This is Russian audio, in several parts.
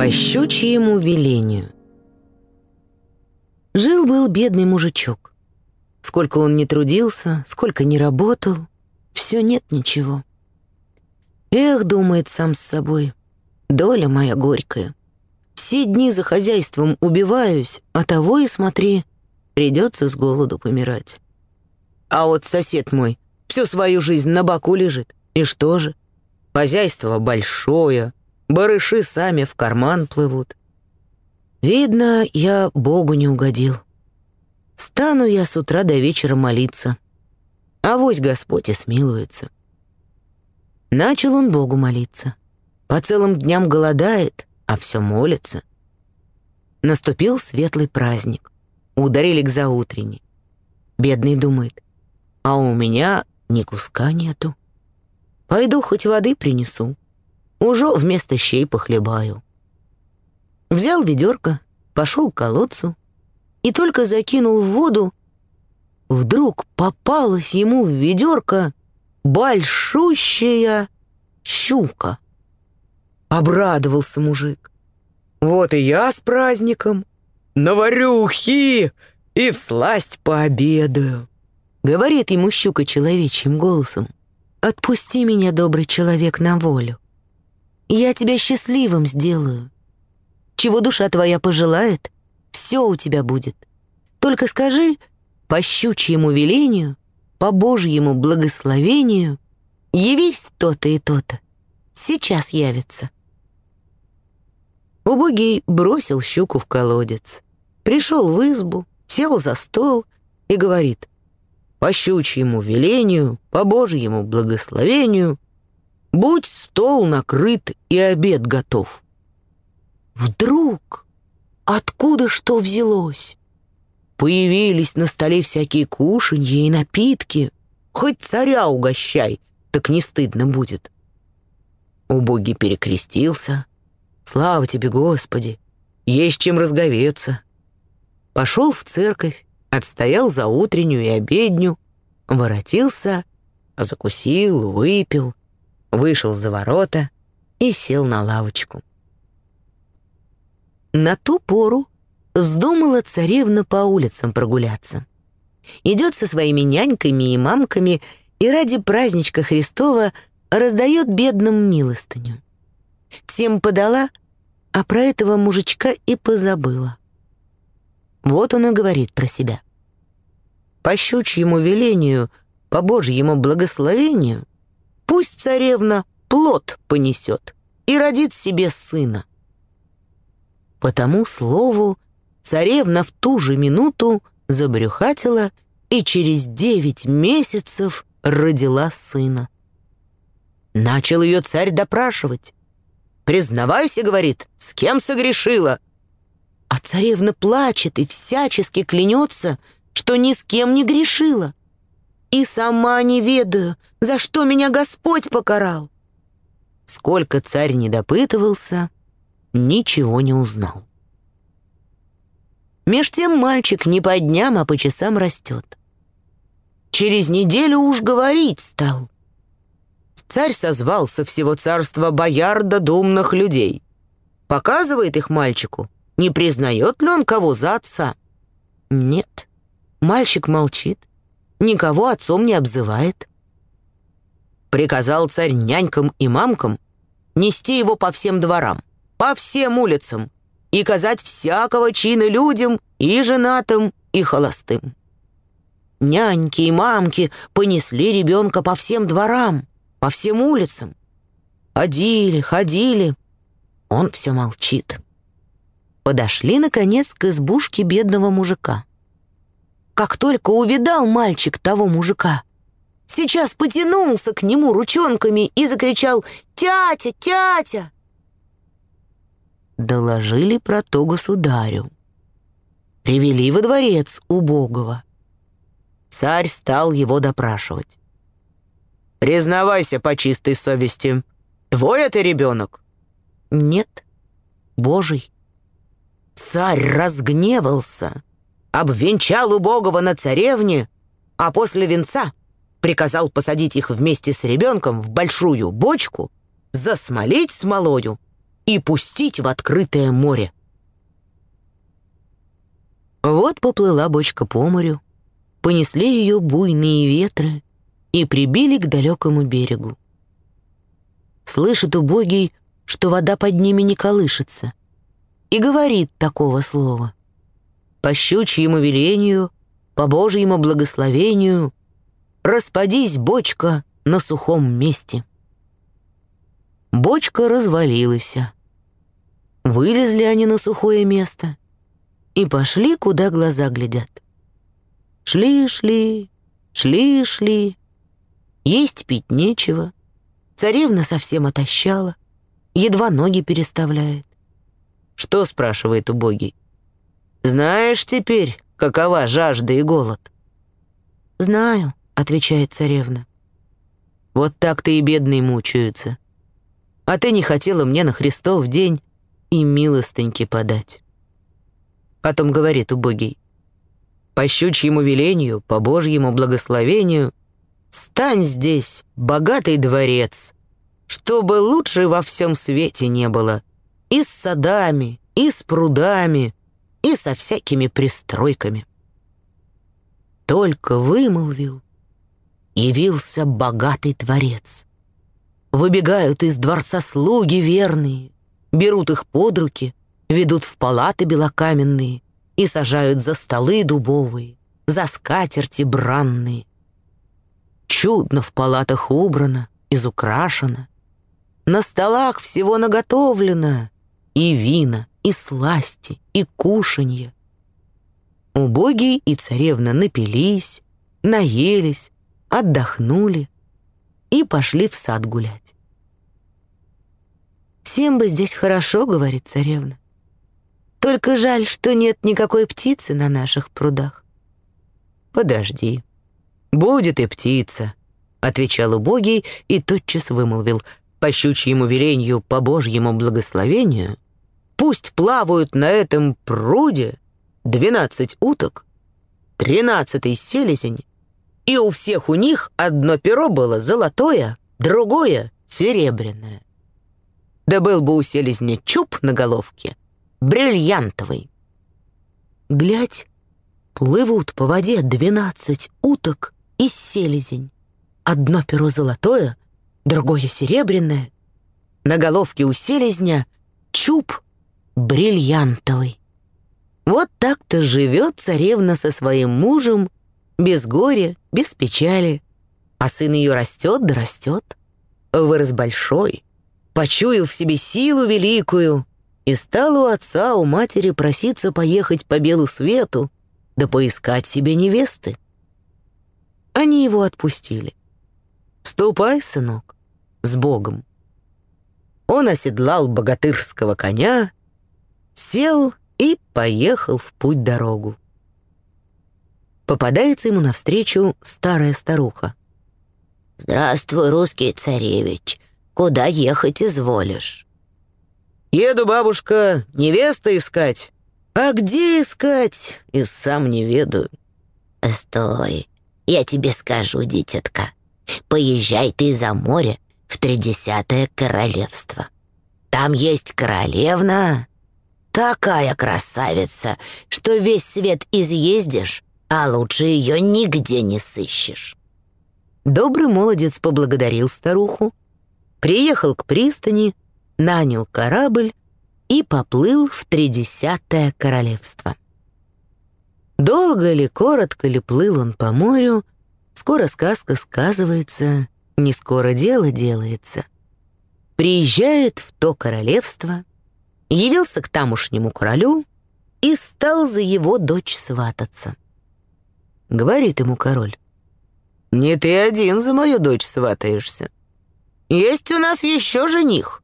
По щучьему велению. Жил-был бедный мужичок. Сколько он не трудился, сколько не работал, все нет ничего. Эх, думает сам с собой, доля моя горькая. Все дни за хозяйством убиваюсь, а того и смотри, придется с голоду помирать. А вот сосед мой всю свою жизнь на боку лежит. И что же? Хозяйство большое, барыши сами в карман плывут. Видно, я Богу не угодил. Стану я с утра до вечера молиться. а Авось Господь и смилуется. Начал он Богу молиться. По целым дням голодает, а все молится. Наступил светлый праздник. Ударили к заутренне. Бедный думает, а у меня ни куска нету. Пойду хоть воды принесу. Уже вместо щей похлебаю. Взял ведерко, пошел к колодцу и только закинул в воду, вдруг попалась ему в ведерко большущая щука. Обрадовался мужик. «Вот и я с праздником. Наварю ухи и всласть пообедаю», — говорит ему щука человечьим голосом. «Отпусти меня, добрый человек, на волю. Я тебя счастливым сделаю. Чего душа твоя пожелает, все у тебя будет. Только скажи, по щучьему велению, по Божьему благословению, явись то-то и то-то. Сейчас явится». Убогий бросил щуку в колодец, пришел в избу, сел за стол и говорит, по щучьему велению, по Божьему благословению, будь стол накрыт и обед готов. Вдруг откуда что взялось? Появились на столе всякие кушанья и напитки. Хоть царя угощай, так не стыдно будет. Убогий перекрестился. Слава тебе, Господи! Есть чем разговеться. Пошел в церковь, отстоял за утреннюю и обедню, воротился, закусил, выпил, вышел за ворота и сел на лавочку. На ту пору вздумала царевна по улицам прогуляться. Идет со своими няньками и мамками и ради праздничка Христова раздает бедным милостыню. Всем подала, а про этого мужичка и позабыла. Вот он и говорит про себя. По щучьему велению, по божьему благословению, пусть царевна плод понесет и родит себе сына. По тому слову царевна в ту же минуту забрюхатила и через девять месяцев родила сына. Начал ее царь допрашивать. «Признавайся, — говорит, — с кем согрешила?» А царевна плачет и всячески клянется, что ни с кем не грешила. И сама не ведаю, за что меня Господь покарал. Сколько царь не допытывался, ничего не узнал. Меж тем мальчик не по дням, а по часам растет. Через неделю уж говорить стал. Царь созвал со всего царства бояр да думных людей. Показывает их мальчику — не признает ли он кого за отца? Нет. Мальчик молчит, никого отцом не обзывает. Приказал царь нянькам и мамкам нести его по всем дворам, по всем улицам и казать всякого чина людям и женатым, и холостым. Няньки и мамки понесли ребенка по всем дворам, по всем улицам. Ходили, ходили. Он все молчит подошли, наконец, к избушке бедного мужика. Как только увидал мальчик того мужика, сейчас потянулся к нему ручонками и закричал «Тятя! Тятя!» Доложили про то государю. Привели во дворец убогого. Царь стал его допрашивать. «Признавайся по чистой совести, твой это ребенок?» «Нет, Божий». Царь разгневался, обвенчал убогого на царевне, а после венца приказал посадить их вместе с ребенком в большую бочку, засмолить смолою и пустить в открытое море. Вот поплыла бочка по морю, понесли ее буйные ветры и прибили к далекому берегу. Слышит убогий, что вода под ними не колышется, и говорит такого слова. По щучьему велению, по Божьему благословению, распадись, бочка, на сухом месте. Бочка развалилась. Вылезли они на сухое место и пошли, куда глаза глядят. Шли-шли, шли-шли, есть пить нечего. Царевна совсем отощала, едва ноги переставляет. «Что?» — спрашивает убогий. «Знаешь теперь, какова жажда и голод?» «Знаю», — отвечает царевна. «Вот так-то и бедные мучаются. А ты не хотела мне на Христов день и милостыньки подать». Потом говорит убогий. «По щучьему велению, по Божьему благословению, стань здесь, богатый дворец, чтобы лучше во всем свете не было, и с садами, и с прудами, и со всякими пристройками». Только вымолвил, явился богатый дворец. Выбегают из дворца слуги верные, берут их под руки, ведут в палаты белокаменные и сажают за столы дубовые, за скатерти бранные. Чудно в палатах убрано, изукрашено. На столах всего наготовлено и вина, и сласти, и кушанье. Убогий и царевна напились, наелись, отдохнули и пошли в сад гулять. «Всем бы здесь хорошо», — говорит царевна. «Только жаль, что нет никакой птицы на наших прудах». «Подожди, будет и птица», — отвечал убогий и тотчас вымолвил, «по щучьему веленью, по божьему благословению, пусть плавают на этом пруде двенадцать уток, тринадцатый селезень, и у всех у них одно перо было золотое, другое — серебряное. Да был бы у селезня чуб на головке, бриллиантовый. Глядь, плывут по воде двенадцать уток и селезень. Одно перо золотое, другое серебряное. На головке у селезня чуб бриллиантовый. Вот так-то живет царевна со своим мужем без горя, без печали. А сын ее растет да растет. Вырос большой, почуял в себе силу великую и стал у отца, у матери проситься поехать по белу свету да поискать себе невесты. Они его отпустили. «Ступай, сынок, с Богом». Он оседлал богатырского коня, сел и поехал в путь-дорогу попадается ему навстречу старая старуха. «Здравствуй, русский царевич. Куда ехать изволишь?» «Еду, бабушка, невеста искать. А где искать, и сам не ведаю». «Стой, я тебе скажу, дитятка. Поезжай ты за море в тридесятое королевство. Там есть королевна, такая красавица, что весь свет изъездишь, а лучше ее нигде не сыщешь». Добрый молодец поблагодарил старуху, приехал к пристани, нанял корабль и поплыл в тридесятое королевство. Долго ли, коротко ли плыл он по морю, скоро сказка сказывается, не скоро дело делается. Приезжает в то королевство, явился к тамошнему королю и стал за его дочь свататься. Говорит ему король. «Не ты один за мою дочь сватаешься. Есть у нас еще жених.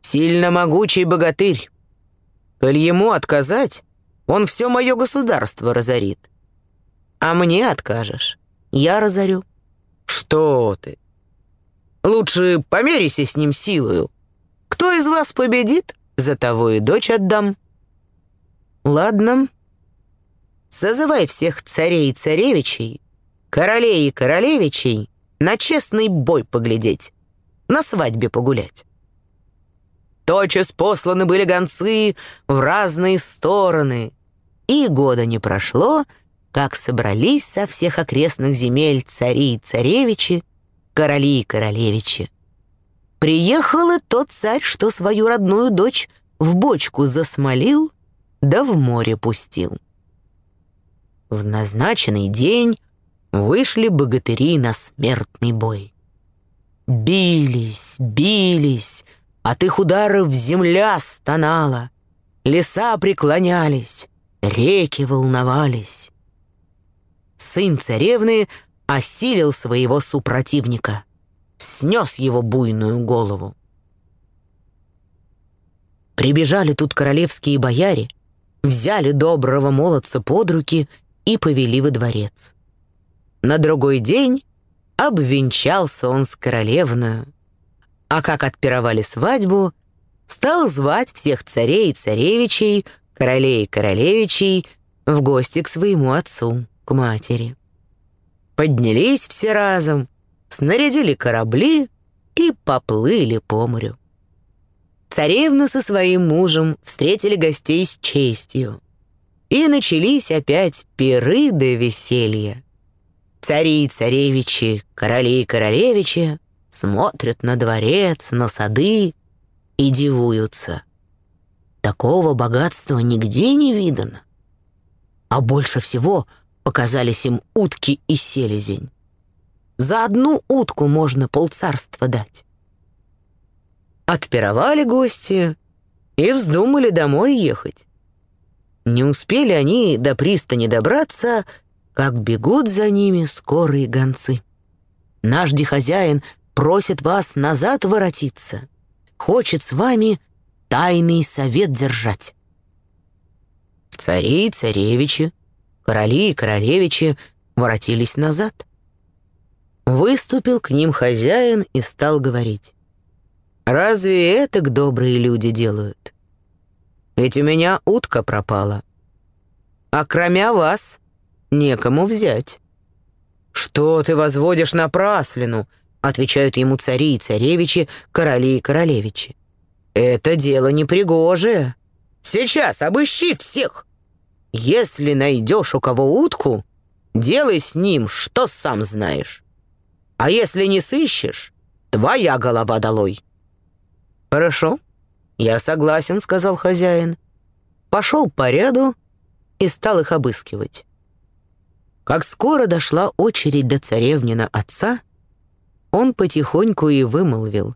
Сильно могучий богатырь. Коль ему отказать, он все мое государство разорит. А мне откажешь, я разорю». «Что ты? Лучше померися с ним силою. Кто из вас победит, за того и дочь отдам». «Ладно», Созывай всех царей и царевичей, королей и королевичей на честный бой поглядеть, на свадьбе погулять. Тотчас посланы были гонцы в разные стороны. И года не прошло, как собрались со всех окрестных земель цари и царевичи, короли и королевичи. Приехал и тот царь, что свою родную дочь в бочку засмолил, да в море пустил. В назначенный день вышли богатыри на смертный бой. Бились, бились, от их ударов земля стонала, леса преклонялись, реки волновались. Сын царевны осилил своего супротивника, снес его буйную голову. Прибежали тут королевские бояре, взяли доброго молодца под руки и повели во дворец. На другой день обвенчался он с королевную, а как отпировали свадьбу, стал звать всех царей и царевичей, королей и королевичей в гости к своему отцу, к матери. Поднялись все разом, снарядили корабли и поплыли по морю. Царевна со своим мужем встретили гостей с честью. И начались опять пиры да веселья. Цари и царевичи, короли и королевичи смотрят на дворец, на сады и дивуются. Такого богатства нигде не видано. А больше всего показались им утки и селезень. За одну утку можно полцарства дать. Отпировали гости и вздумали домой ехать. Не успели они до пристани добраться, как бегут за ними скорые гонцы. Наш дихозяин просит вас назад воротиться, хочет с вами тайный совет держать. Цари и царевичи, короли и королевичи воротились назад. Выступил к ним хозяин и стал говорить. «Разве это к добрые люди делают? Ведь у меня утка пропала. А кроме вас некому взять». «Что ты возводишь напраслину?» — отвечают ему цари и царевичи, короли и королевичи. «Это дело непригожее. Сейчас обыщи всех. Если найдешь у кого утку, делай с ним, что сам знаешь. А если не сыщешь, твоя голова долой». «Хорошо, я согласен», — сказал хозяин. Пошел по ряду и стал их обыскивать. Как скоро дошла очередь до царевнина отца, он потихоньку и вымолвил.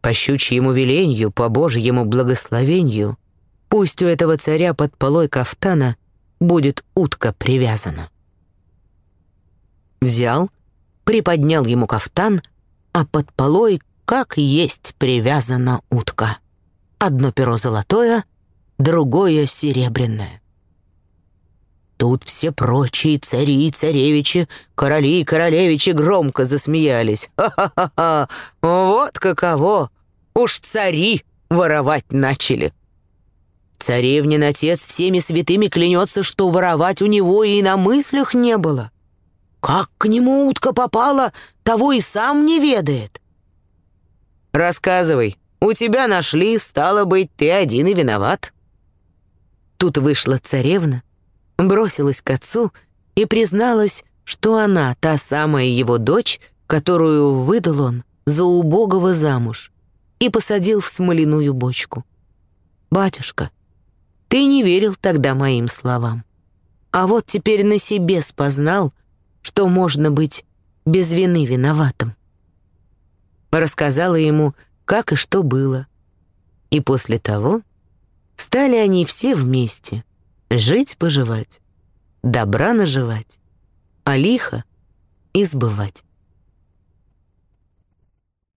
По щучьему веленью, по божьему благословению, пусть у этого царя под полой кафтана будет утка привязана. Взял, приподнял ему кафтан, а под полой как есть привязана утка. Одно перо золотое, другое серебряное. Тут все прочие цари и царевичи, короли и королевичи громко засмеялись. Ха-ха-ха! Вот каково! Уж цари воровать начали. Царевнин отец всеми святыми клянется, что воровать у него и на мыслях не было. Как к нему утка попала, того и сам не ведает. «Рассказывай, у тебя нашли, стало быть, ты один и виноват». Тут вышла царевна, бросилась к отцу и призналась, что она та самая его дочь, которую выдал он за убогого замуж и посадил в смоляную бочку. «Батюшка, ты не верил тогда моим словам, а вот теперь на себе спознал, что можно быть без вины виноватым». Рассказала ему, как и что было. И после того стали они все вместе — Жить-поживать, добра наживать, а лихо избывать.